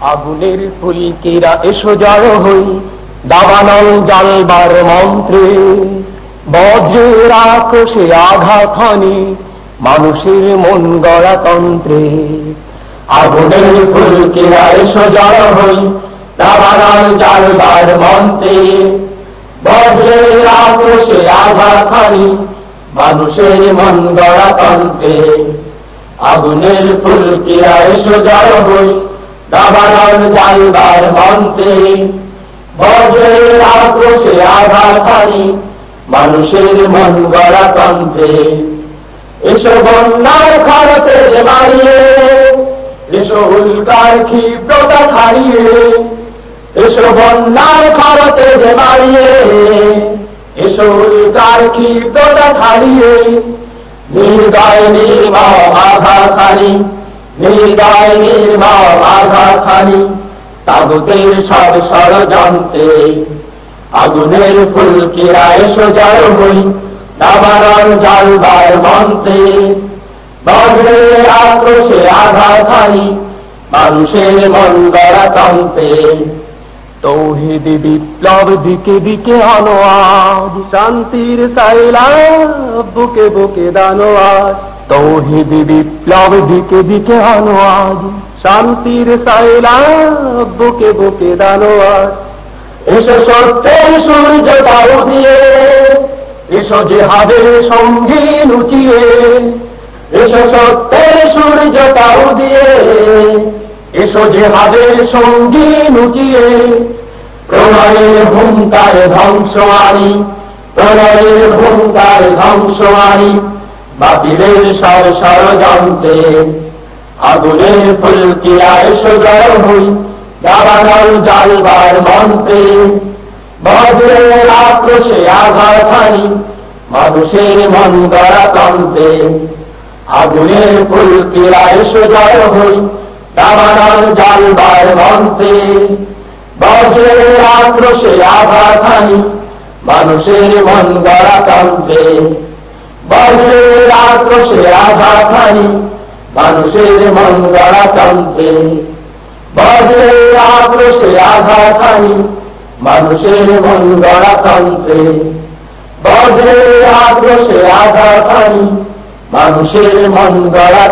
আগুনের ফুলকিরা এসো জড় হই, দাবানল জালবার মন্ত্রে। বজ্রের আক্রোশে আঘাত হানি মানুষের মন গড়া তন্ত্রে। আগুনের ফুলকিরা এসো জড় হই, দাবানল জালবার মন্ত্রে। বজ্রের আক্রোশে আঘাত হানি মানুষের মন গড়া তন্ত্রে। আগুনের ফুলকিরা এসো জড় হই আক্রোশে আঘাতারি মানুষের মন গড়া তন্ত্রে এসো বন্যার খরতে মারিয়ে এসো উল্কার ক্ষিপ্রতা ছাড়িয়ে এসো বন্যার খরতে যে মারিয়ে এসো উল্কার ক্ষিপ্রতা ছাড়িয়ে নির্দয় নির্মম আঘাতারি তাগুতের সব ষড়যন্ত্রে। আগুনের ফুলকিরা এসো জয় হই নাবারণ জালবার মন্ত্রে। বজ্রের আক্রোশে আঘাতারি মানুষের মন গড়া তন্ত্রে বিপ্লব দিকে দিকে আনোয়াজ শান্তির সাইলা বুকে বুকে দানোয়াজ তৌহিদি বিপ্লব দিকে দিকে আনোয়াজ শান্তির সাইলা বুকে বুকে দানোয়াজ এসো সত্যের সূর্য তাও দিয়ে। এসো জেহাদের সঙ্গী লুচিয়ে। এসো সত্যের সূর্য তাও দিয়ে। এসো জেহাদের সঙ্গী লুচিয়ে। প্রণয়ের হুঙ্কার ধ্বংসমারি প্রণয়ের হুঙ্কার ধ্বংসমারি বাতিলের সর ষড়যন্ত্রে আগুনের ফুলকিরা এসো জয় হই, দাবানল জালবার মন্ত্রে বজ্রের আক্রোশে আঘাতানি মানুষের মন গড়া তন্ত্রে আগুনের ফুলকিরা এসো জয় হই, দাবানল জালবার মন্ত্রে বজ্রের আক্রোশে আঘাতানি মানুষের মন গড়া তন্ত্রে বজ্রের আক্রোশে আঘাতানি মানুষের মন গড়া তন্ত্রে আক্রোশে আক্রোশে আঘাতানি মানুষের মন গড়া তন্ত্রে আক্রোশে আক্রোশে আঘাতানি মানুষের মন গড়া